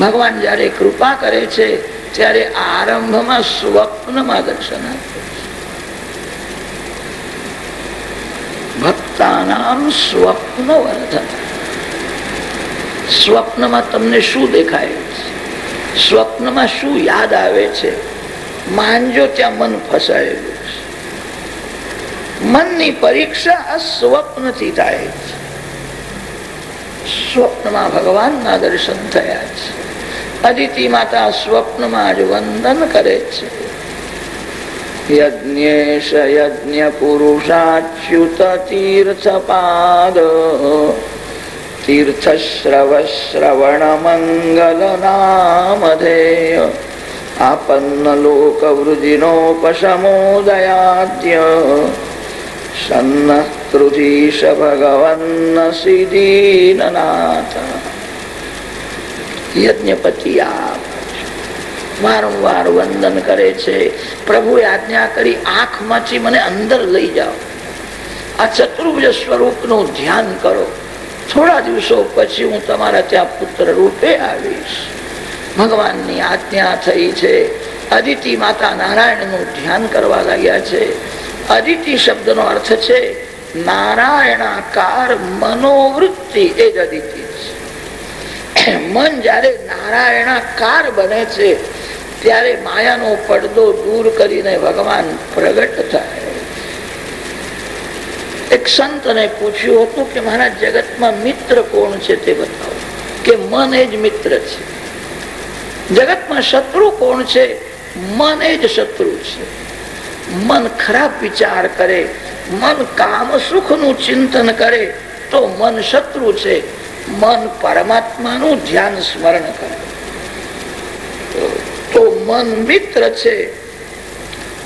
ભગવાન જયારે કૃપા કરે છે, ત્યારે આરંભમાં સ્વપ્નમાં દર્શન આપે ભક્તાનામ સ્વપ્ન વર્ધન સ્વપ્નમાં તમને શું દેખાય સ્વપ્નમાં શું યાદ આવે છે? માનજો ત્યાં મન ફસાયેલું છે. મનની પરીક્ષા આ સ્વપ્નથી થાય છે. સ્વપ્નમાં ભગવાનના દર્શન થયા છે. અદિતિ માતા સ્વપ્નમાં જ વંદન કરે છે. યજ્ઞેશ યજ્ઞ પુરુષાચ્યુત તીર્થપાદ તીર્થશ્રવ યજ્ઞપતિ આપ. વારંવાર વંદન કરે છે. પ્રભુએ આજ્ઞા કરી, આંખમાંથી મને અંદર લઈ જાઓ. આ ચતુર્ભુજ સ્વરૂપનું ધ્યાન કરો. થોડા દિવસો પછી હું તમારા ત્યાં પુત્ર રૂપે આવીશ. ભગવાનની આજ્ઞા થઈ છે. અદિતિ માતા નારાયણનું ધ્યાન કરવા લાગ્યા છે. અદિતિ શબ્દનો અર્થ છે, નારાયણાકાર મનોવૃત્તિ એ જ અદિતિ. મન જયારે નારાયણાકાર બને છે, ત્યારે માયાનો પડદો દૂર કરીને ભગવાન પ્રગટ થાય. એક સંતને પૂછ્યું હતું કે મારા જગતમાં મિત્ર કોણ છે તે બતાવો, કે મન એ જ મિત્ર છે. જગતમાં શત્રુ કોણ છે? મન એ જ શત્રુ છે. મન ખરાબ વિચાર કરે, મન કામ સુખનું ચિંતન કરે, તો મન શત્રુ છે. મન પરમાત્માનું ધ્યાન સ્મરણ કરે. તો મન મિત્ર છે.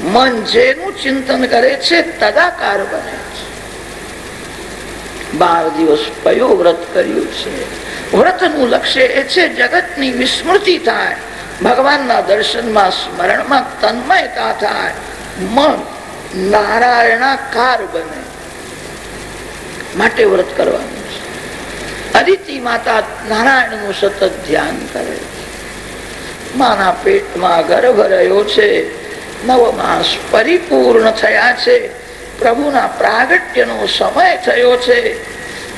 મન જેનું ચિંતન કરે છે, તદાકાર બને છે. બાર દિવસ કયો વ્રત કર્યું છે. વ્રતનું લક્ષ્ય એ છે, જગતની વિસ્મૃતિ થાય. ભગવાનના દર્શનમાં સ્મરણમાં તન્મયતા થાય. મન નારાયણાકાર બને. માટે વ્રત કરવાનું. અદિતિ માતા નારાયણનું સતત ધ્યાન કરે છે. માના પેટમાં ગર્ભ રહ્યો છે. નવ માસ પરિપૂર્ણ થયા છે. પ્રભુના પ્રાગટ્યનો સમય થયો છે.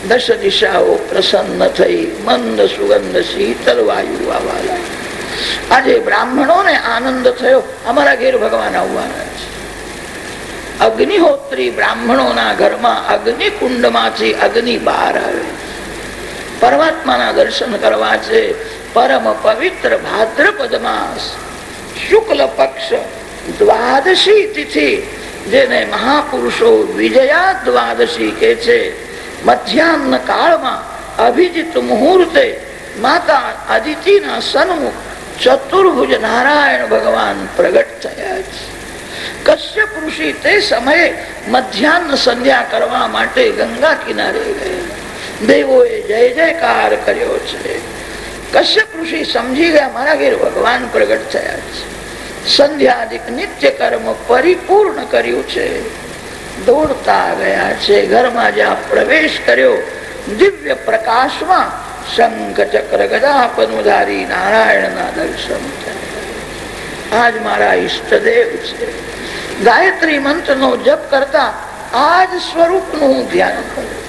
દશ દિશાઓ પ્રસન્ન થઈ મંદ સુગંધ શીતલ વાયુ આવવા આજે બ્રાહ્મણોને આનંદ થયો. અમારા ઘેર ભગવાન આવવાના છે. અગ્નિહોત્રી બ્રાહ્મણોના ઘરમાં અગ્નિકુંડમાંથી અગ્નિ બહાર આવે. પરમાત્માના દર્શન કરવા છે. પરમ પવિત્ર ભાદ્રપદ માસ શુક્લ પક્ષ દ્વાદશી તિથિ, જેને મહાપુરુષો વિજયા દ્વાદશી કે છે. મધ્યાહન કાળમાં અભિજીત મુહૂર્તે માતા અદિતિના સન્મુખ ચતુર્ભુજ નારાયણ ભગવાન પ્રગટ થયા છે. કશ્યપ ઋષિ તે સમયે મધ્યાહન સંધ્યા કરવા માટે ગંગા કિનારે ગયા. દેવોએ જય જયકાર કર્યો છે. કશ્યપ ઋષિ સમજી ગયા મારા ઘેર ભગવાન પ્રગટ થયા છે. સંધ્યાદિક નિત્ય કર્મ પરિપૂર્ણ કર્યું છે. દોડતા ગયા છે, ઘરમાં જ્યાં પ્રવેશ કર્યો, દિવ્ય પ્રકાશમાં શંખ ચક્ર ગદા પનુધારી નારાયણના દર્શન આજ મારા ઈષ્ટદેવ છે. ગાયત્રી મંત્રનો જપ કરતા આજ સ્વરૂપનું ધ્યાન કરું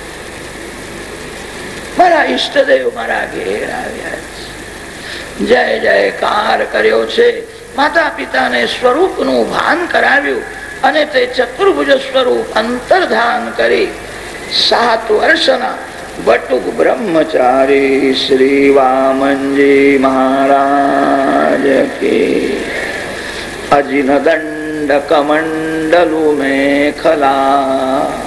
મારા ઈષ્ટદેવ મારા ઘેર આવ્યા છે. જય જયકાર કર્યો છે. માતા પિતાને સ્વરૂપનું ભાન કરાવ્યું અને તે ચતુર્ભુજ સ્વરૂપ અંતર્ધાન કરી સાત વર્ષના બટુક બ્રહ્મચારી શ્રી વામનજી મહારાજ કે અજિન દંડ કમંડલુ મેખલા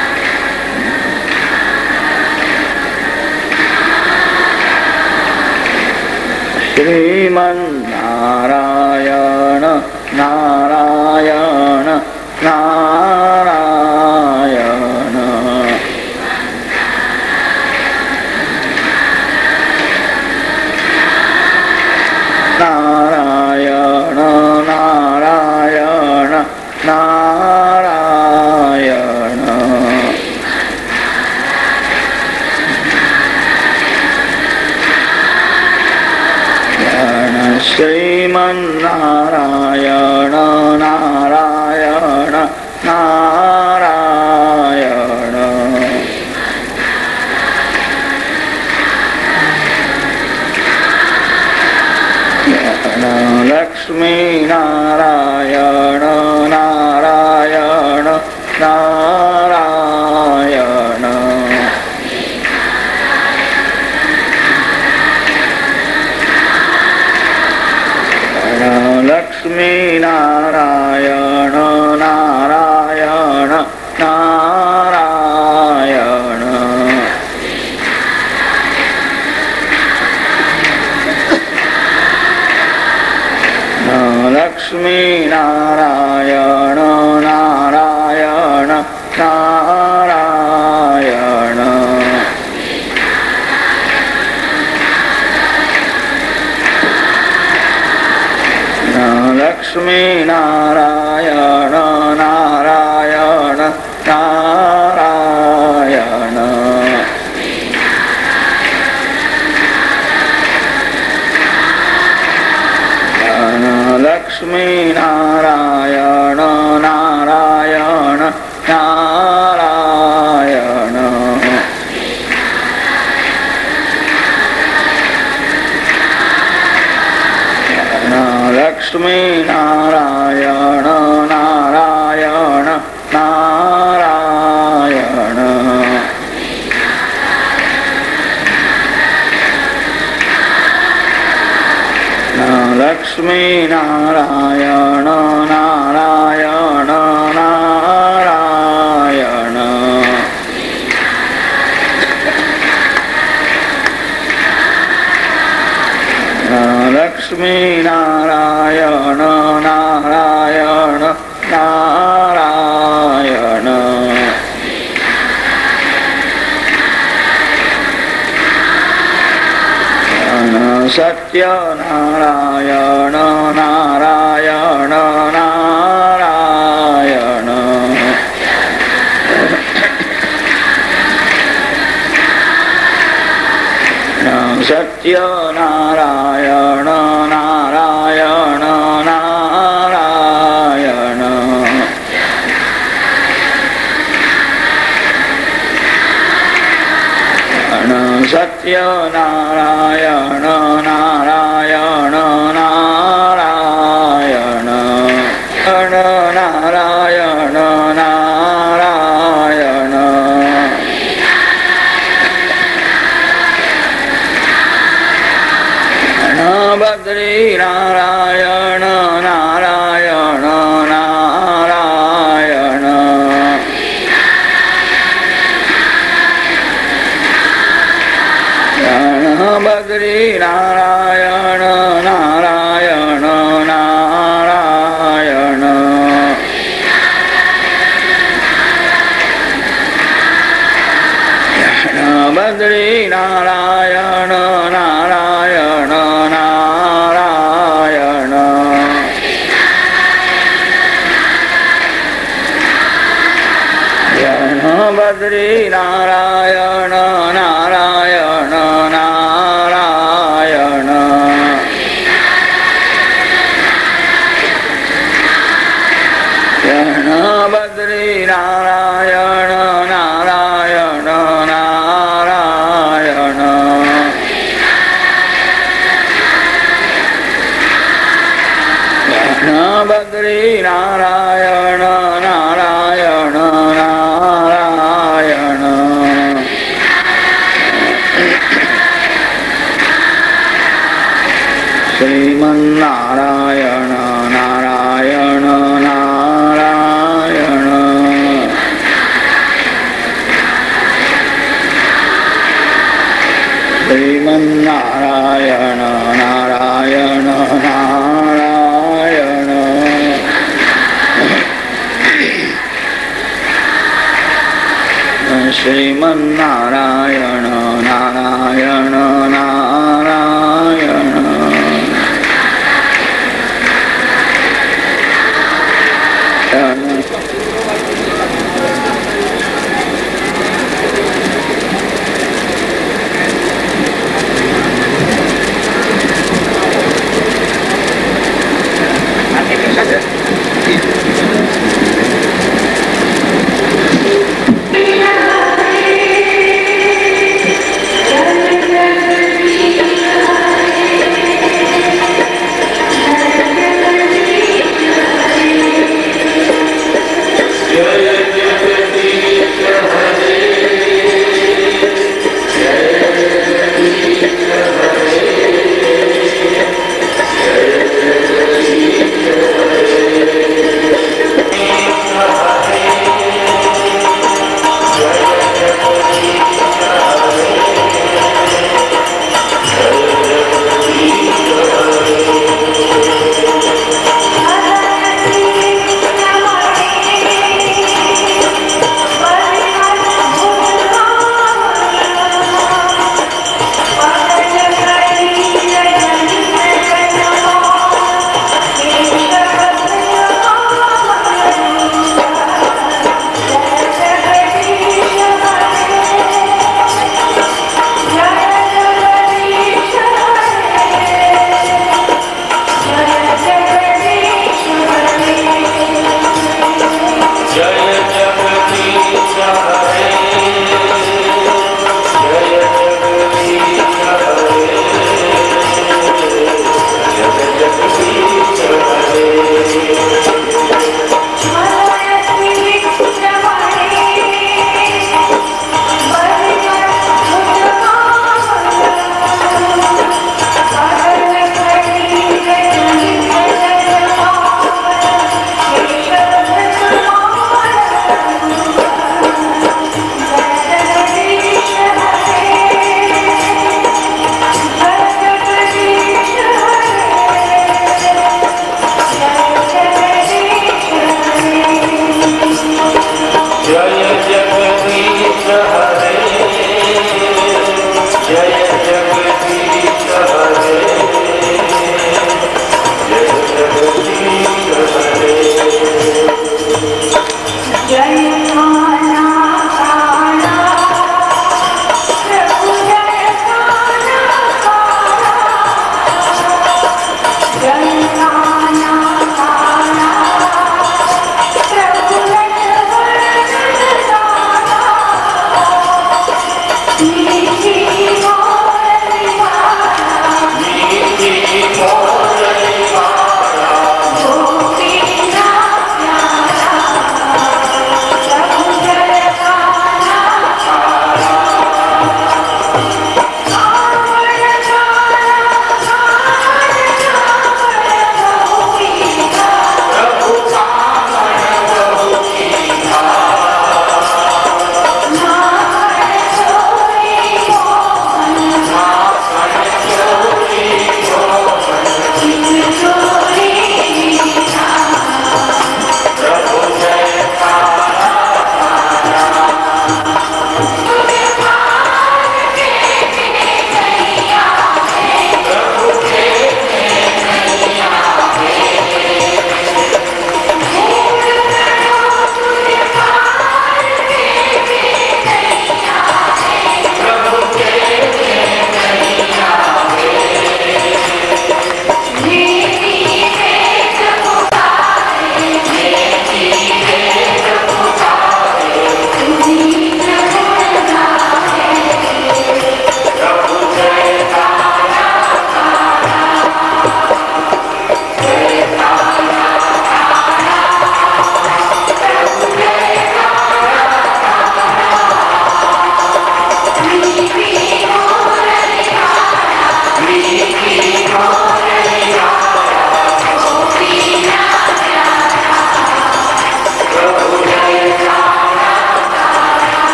श्रीमन्नारायण नारायण સ્વામી નારાયણ નારાયણ નારાયણ લક્ષ્મી નારાયણ નારાયણ નારાયણ સત્યનારાયણ नित्य नारायण नारायण नारायण सत्य नारायण नारायण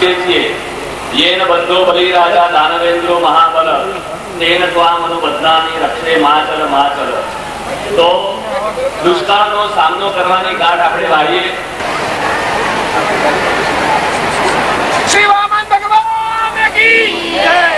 છીએ યેન બંધો બલી રાજા દાનવેન્દ્રો મહાબલ, તેન ત્વામ અનુબદ્ધાની રક્ષે માચલ માચલ. તો દુષ્કાળનો સામનો કરવાની ગાઢ આપણે વાળીએ. શ્રી ભગવાન કી જય!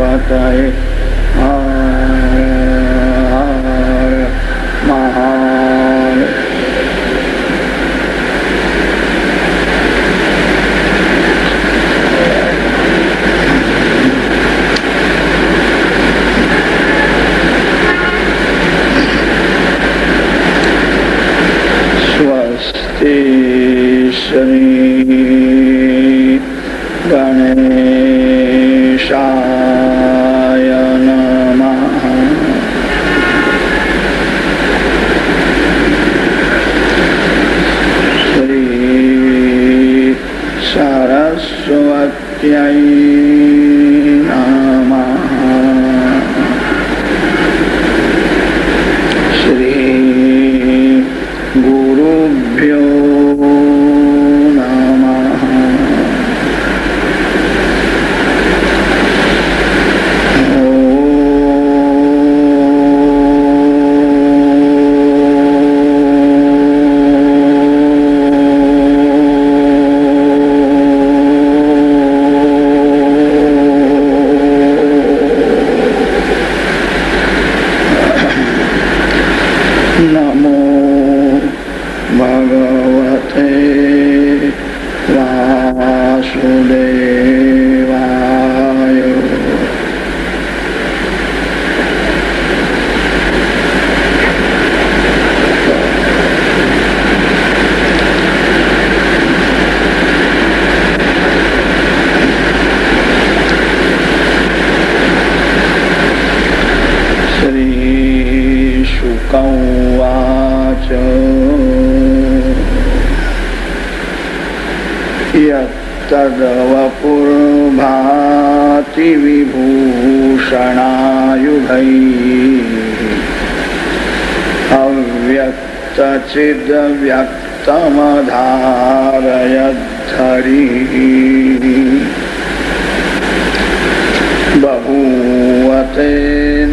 ปัจจัย यत्तदवपुर्भाति विभूषणायुधैः अव्यक्तचिदव्यक्तमधारयद्धरी बभूवते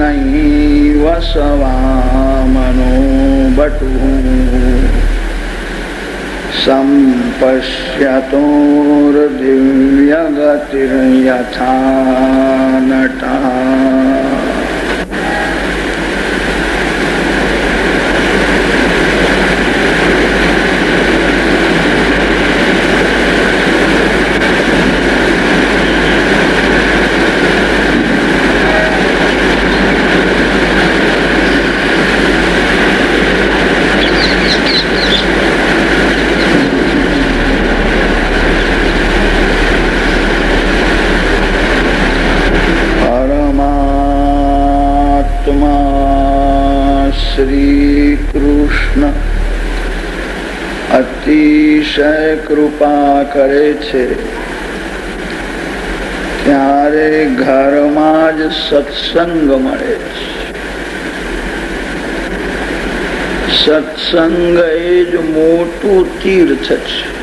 नैव सवामनो बटुः सम्पश्यतोर्दिव्यगतिर्यथा नटा કૃષ્ણ અતિશય કૃપા કરે છે. ત્યારે ઘરમાં જ સત્સંગ મળે છે. સત્સંગ એ જ મોટું તીર્થ છે.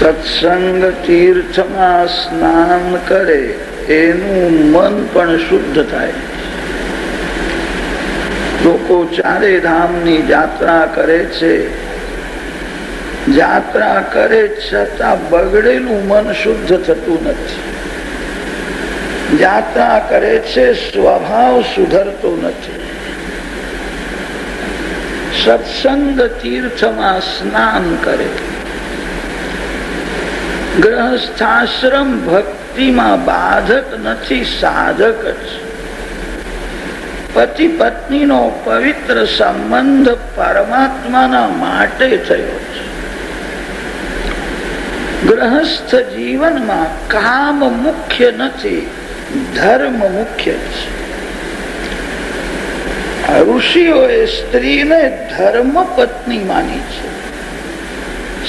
સત્સંગ તીર્થમાં સ્નાન કરે, એનું મન પણ શુદ્ધ થાય. લોકો ચારે ધામની જાત્રા કરે છે. જાત્રા કરે છતાં બગડેલું મન શુદ્ધ થતું નથી. જાત્રા કરે છે, સ્વભાવ સુધરતો નથી. સત્સંગ તીર્થમાં સ્નાન કરે. ગ્રહસ્થાશ્રમ ભક્તિમાં બાધક નથી, સાધક જ. પતિ પત્નીનો પવિત્ર સંબંધ પરમાત્માના માટે થયો છે. ગ્રહસ્થ જીવનમાં કામ મુખ્ય નથી, ધર્મ મુખ્ય છે. ઋષિઓએ સ્ત્રીને ધર્મ પત્ની માની છે.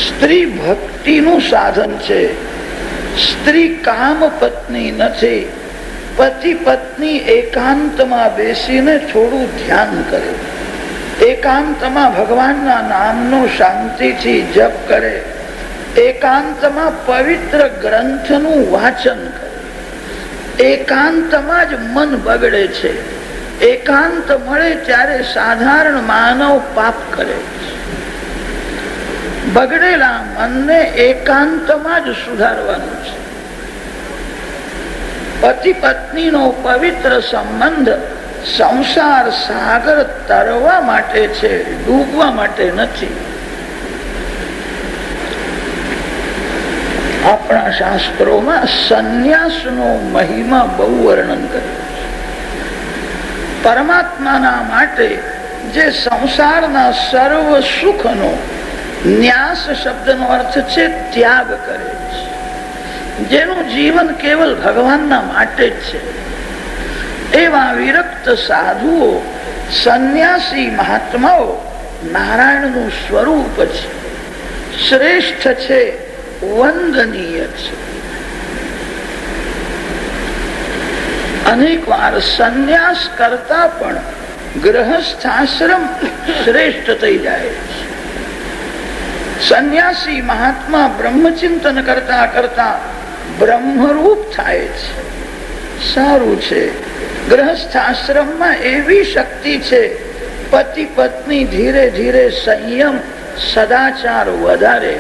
સ્ત્રી ભક્તિનું સાધન છે, સ્ત્રી કામ પત્ની નથી પતિ પત્ની એકાંતમાં બેસીને થોડું ધ્યાન કરે. એકાંતમાં ભગવાનના નામનો શાંતિથી જપ કરે. એકાંતમાં પવિત્ર ગ્રંથનું વાંચન કરે. એકાંતમાં જ મન બગડે છે. એકાંત મળે ત્યારે સાધારણ માનવ પાપ કરે બગડેલા મનને એકાંતમાં જ સુધારવાનું છે. પતિ પત્નીનો પવિત્ર સંબંધ સંસાર સાગર તરવા માટે છે, ડૂબવા માટે નથી. આપણા શાસ્ત્રોમાં સંન્યાસનો મહિમા બહુ વર્ણન કર્યું પરમાત્માના માટે જે સંસારના સર્વ સુખનો ન્યાસ શબ્દનો અર્થ છે, ત્યાગ કરે. જેનું જીવન કેવલ ભગવાનના માટે જ છે. એવા વિરક્ત સાધુઓ, સંન્યાસી મહાત્માઓ નારાયણનું સ્વરૂપ છે. શ્રેષ્ઠ છે, વંદનીય છે. અનેક વાર સંન્યાસ કરતા પણ ગ્રહસ્થાશ્રમ શ્રેષ્ઠ થઈ જાય છે. સંન્યાસી મહાત્મા બ્રહ્મચિંતન કરતા કરતા બ્રહ્મરૂપ થાય છે. સારું છે. ગ્રહસ્થાશ્રમમાં એવી શક્તિ છે, પતિ પત્ની ધીરે ધીરે સંયમ, સદાચાર વધારે,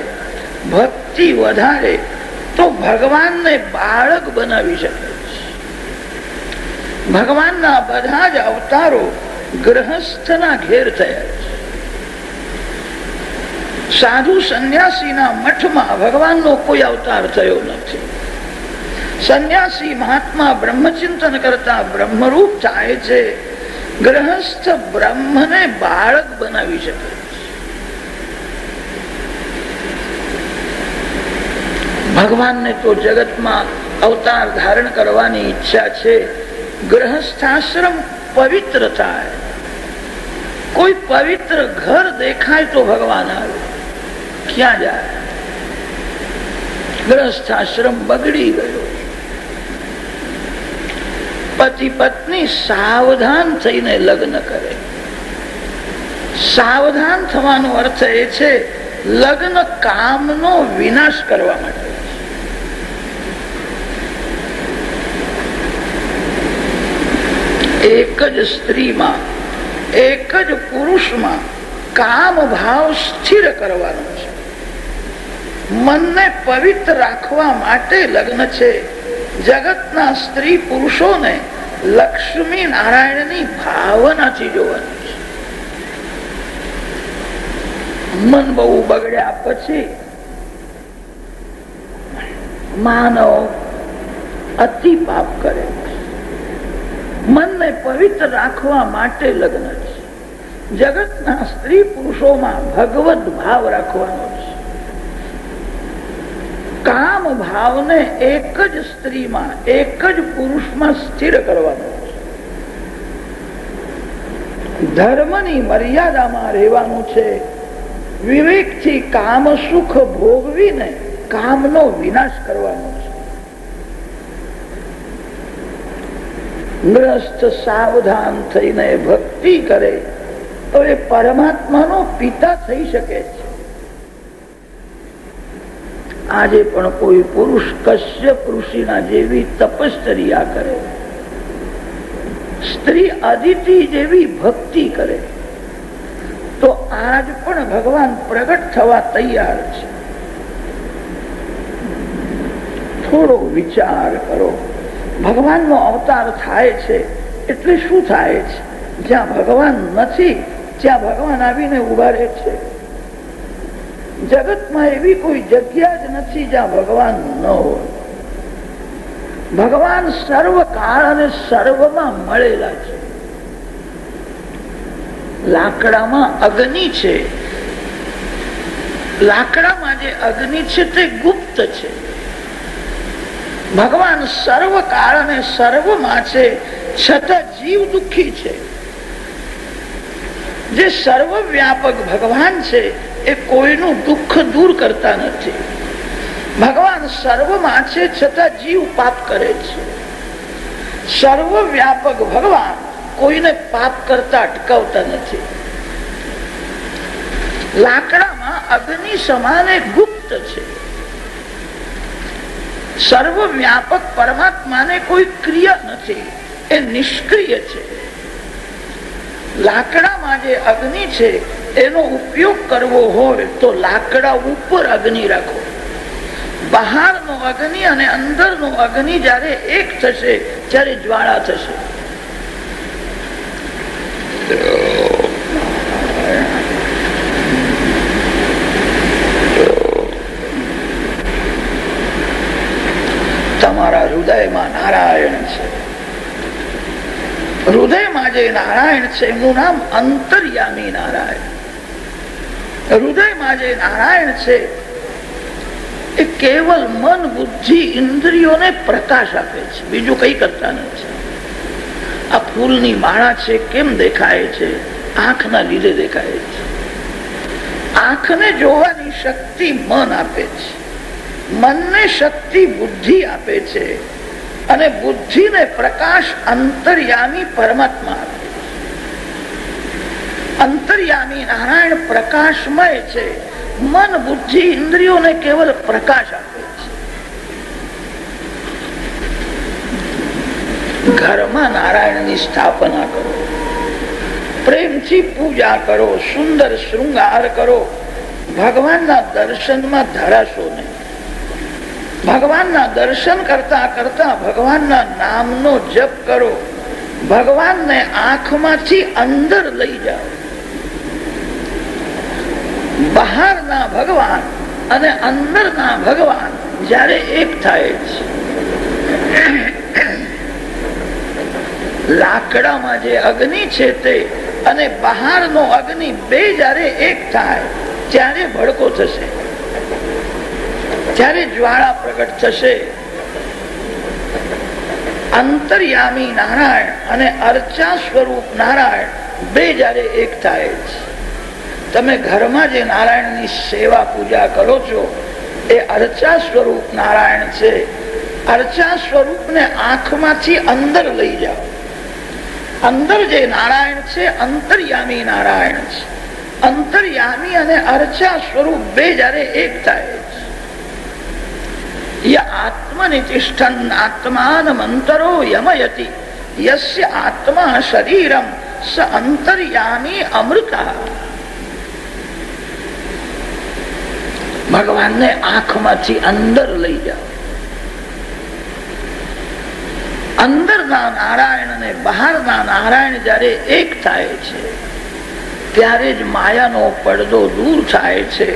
ભક્તિ વધારે, તો ભગવાનને બાળક બનાવી શકે છે. ભગવાનના બધા જ અવતારો ગ્રહસ્થના ઘેર થયા છે. સાધુ સંન્યાસીના મઠમાં ભગવાનનો કોઈ અવતાર થયો નથી. સંન્યાસી મહાત્મા બ્રહ્મચિંતન કરતા બ્રહ્મરૂપ થાય છે. ગ્રહસ્થ બ્રહ્મને બાળક બનાવી શકે ભગવાનને તો જગતમાં અવતાર ધારણ કરવાની ઈચ્છા છે. ગ્રહસ્થાશ્રમ પવિત્ર થાય. કોઈ પવિત્ર ઘર દેખાય તો ભગવાન આવે. ક્યાં જાય? ગ્રહસ્થાશ્રમ બગડી ગયો. પતિ પત્ની સાવધાન થઈને લગ્ન કરે. સાવધાન થવાનો અર્થ એ છે, લગ્ન કામનો વિનાશ કરવા માટે. એક જ સ્ત્રીમાં, એક જ પુરુષમાં કામ ભાવ સ્થિર કરવાનો છે. મનને પવિત્ર રાખવા માટે લગ્ન છે. જગતના સ્ત્રી પુરુષોને લક્ષ્મી નારાયણની ભાવનાથી જોવાની છે. મન બહુ બગડ્યા પછી માનવ અતિ પાપ કરે મનને પવિત્ર રાખવા માટે લગ્ન છે. જગતના સ્ત્રી પુરુષોમાં ભગવત ભાવ રાખવાનો છે. કામ ભાવને એક જ સ્ત્રીમાં, એક જ પુરુષમાં સ્થિર કરવાનો ધર્મની મર્યાદામાં રહેવાનું છે. વિવેકથી કામ સુખ ભોગવીને કામનો વિનાશ કરવાનો છે. ગ્રસ્ત સાવધાન થઈને ભક્તિ કરે, તો એ પરમાત્માનો પિતા થઈ શકે છે. આજે પણ કોઈ પુરુષ કશ્યપ ઋષિના જેવી તપશ્ચર્યા કરે. સ્ત્રી અદિતિ જેવી ભક્તિ કરે. તો આજ પણ ભગવાન પ્રગટ થવા તૈયાર છે. થોડો વિચાર કરો. ભગવાનનો અવતાર થાય છે એટલે શું થાય છે? જ્યાં ભગવાન નથી, ત્યાં ભગવાન આવીને ઊભા રહે છે. જગતમાં એવી કોઈ જગ્યા જ નથી જ્યાં ભગવાન ન હોય. ભગવાન સર્વ કાળ અને સર્વમાં મળેલા છે. લાકડામાં અગ્નિ છે. લાકડામાં જે અગ્નિ છે તે ગુપ્ત છે. ભગવાન સર્વ કાળ અને સર્વમાં છે, છતાં જીવ દુઃખી છે. જે સર્વ વ્યાપક ભગવાન છે એ કોઈનું દુઃખ દૂર કરતા નથી. ભગવાન સર્વમાં છે છતાં જીવ પાપ કરે છે. સર્વ વ્યાપક ભગવાન કોઈને પાપ કરતા અટકાવતા નથી. લાકડામાં અગ્નિ સમાન ગુપ્ત છે. સર્વ વ્યાપક પરમાત્માને કોઈ ક્રિયા નથી, એ નિષ્ક્રિય છે. લાકડામાં જે અગ્નિ છે એનો ઉપયોગ કરવો હોય તો લાકડા ઉપર અગ્નિ રાખો. બહારનો અગ્નિ અને અંદરનો અગ્નિ જ્યારે એક થશે, ત્યારે જ્વાળા થશે. તમારા હૃદયમાં નારાયણ છે. હૃદયમાં જે નારાયણ છે એમનું નામ અંતર્યામી નારાયણ. હૃદયમાં જે નારાયણ છે, એ કેવલ મન, બુદ્ધિ, ઇન્દ્રિયોને પ્રકાશ આપે છે. બીજું કઈ કરતા નથી. આ ફૂલની માળા છે, કેમ દેખાય છે? આંખના લીધે દેખાય છે. આંખને જોવાની શક્તિ મન આપે છે. મનને શક્તિ, બુદ્ધિ આપે છે. અને બુદ્ધિને પ્રકાશ અંતર્યામી પરમાત્મા આપે અંતર્યામી નારાયણ પ્રકાશમય છે. મન, બુદ્ધિ, ઇન્દ્રિયોને કેવલ પ્રકાશ આપે છે. ઘરમાં નારાયણની સ્થાપના કરો. પ્રેમથી પૂજા કરો, સુંદર શૃંગાર કરો. ભગવાનના દર્શનમાં ધરાશો નહીં. ભગવાનના દર્શન કરતા કરતા ભગવાનના નામનો જપ કરો. ભગવાનને આંખમાંથી અંદર લઈ જાઓ. બહારના ભગવાન અને અંદરના ભગવાન જ્યારે એક થાય છે લાકડામાં જે અગ્નિ છે તે અને બહારનો અગ્નિ બે જયારે એક થાય, ત્યારે ભડકો થશે. ત્યારે જ્વાળા પ્રગટ થશે. અંતર્યામી નારાયણ અને અર્ચા સ્વરૂપ નારાયણ બે જયારે એક થાય છે તમે ઘરમાં જે નારાયણની સેવા પૂજા કરો છો, એ અર્ચા સ્વરૂપ નારાયણ છે. અર્ચા સ્વરૂપને આંખમાંથી અંદર લઈ જાઓ. અંદર જે નારાયણ છે, અંતર્યામી નારાયણ છે. અંતર્યામી અને અર્ચા સ્વરૂપ બે જયારે એક થાય છે. આત્મનિતિષ્ઠન આત્માનમંતરો યમયતી. યસ્ય આત્મા શરીરમ સ અંતર્યામી અમૃતા. ભગવાનને આંખમાંથી અંદર લઈ જાઓ. અંદરના નારાયણ અને બહારના નારાયણ જયારે એક થાય છે, ત્યારે જ માયાનો પડદો દૂર થાય છે.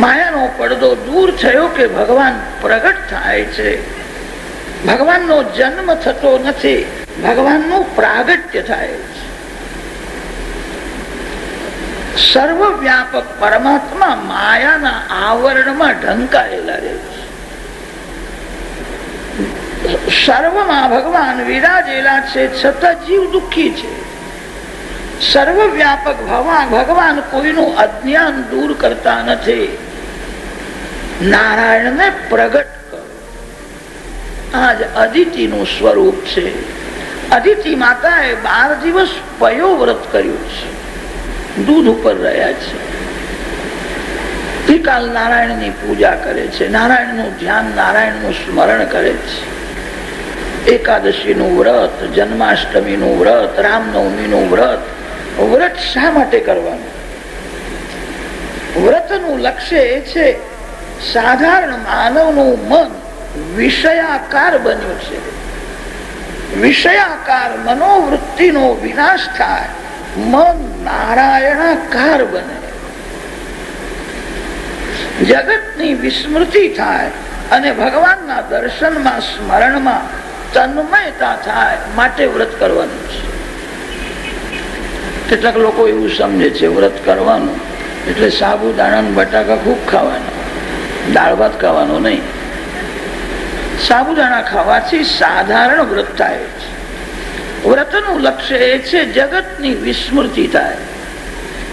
માયાનો પડદો દૂર થયો કે ભગવાન પ્રગટ થાય છે. ભગવાનનો જન્મ થતો નથી. ભગવાનનું પ્રાગટ્ય થાય છે. સર્વ વ્યાપક પરમાત્મા માયાના આવરણમાં ઢંકાયેલા રહે છે. સર્વમાં ભગવાન વિરાજેલા છે, છતાં જીવ દુઃખી છે. સર્વવ્યાપક ભગવાન ભગવાન કોઈનું અજ્ઞાન દૂર કરતા નથી. નારાયણને પ્રગટ કરો. આજ અદિતિનું સ્વરૂપ છે. અદિતિ માતાએ બાર દિવસ પયો વ્રત કર્યું છે. દૂધ ઉપર રહ્યા છે. ત્રિકાલ નારાયણની પૂજા કરે છે. નારાયણનું ધ્યાન, નારાયણનું સ્મરણ કરે છે. એકાદશીનું વ્રત, જન્માષ્ટમીનું વ્રત, રામનવમીનું વ્રત વ્રત શા માટે કરવાનું? વ્રતનું લક્ષ્ય એ છે, સાધારણ માનવનું મન વિષયાકાર બન્યું છે. વિષયાકાર મનોવૃત્તિનો વિનાશ થાય. મન નારાયણાકાર બને. જગતની વિસ્મૃતિ થાય અને ભગવાનના દર્શનમાં, સ્મરણમાં તન્મયતા થાય માટે વ્રત કરવાનું છે. કેટલાક લોકો એવું સમજે છે, વ્રત કરવાનું એટલે સાબુદાણા બટાકા ખૂબ ખાવાના, દાળ ભાત ખાવાનો નહીં. સાબુદાણા ખાવાથી સાધારણ વ્રત થાય. વ્રતનું લક્ષ્ય એ છે જગતની વિસ્મૃતિ થાય.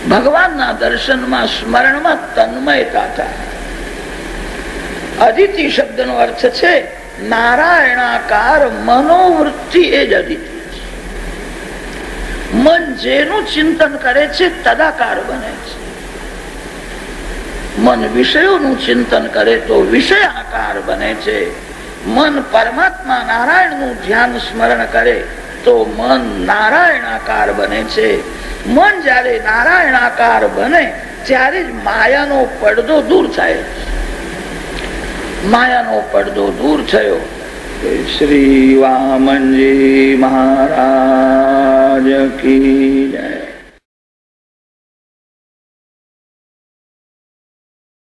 ભગવાનના દર્શનમાં, સ્મરણમાં તન્મયતા થાય. અદિતિ શબ્દનો અર્થ છે, નારાયણાકાર મનોવૃત્તિ એ જ અદિતિ. મન જેનું ચિંતન કરે છે, તદાકાર બને છે. મન વિષયોનું ચિંતન કરે તો વિષયાકાર બને છે. મન પરમાત્મા નારાયણનું ધ્યાન સ્મરણ કરે. તો મન નારાયણાકાર બને છે. મન જયારે નારાયણાકાર બને, ત્યારે જ માયાનો પડદો દૂર થાય. માયાનો પડદો દૂર થયો. શ્રી વામનજી મહારાજ કી જય.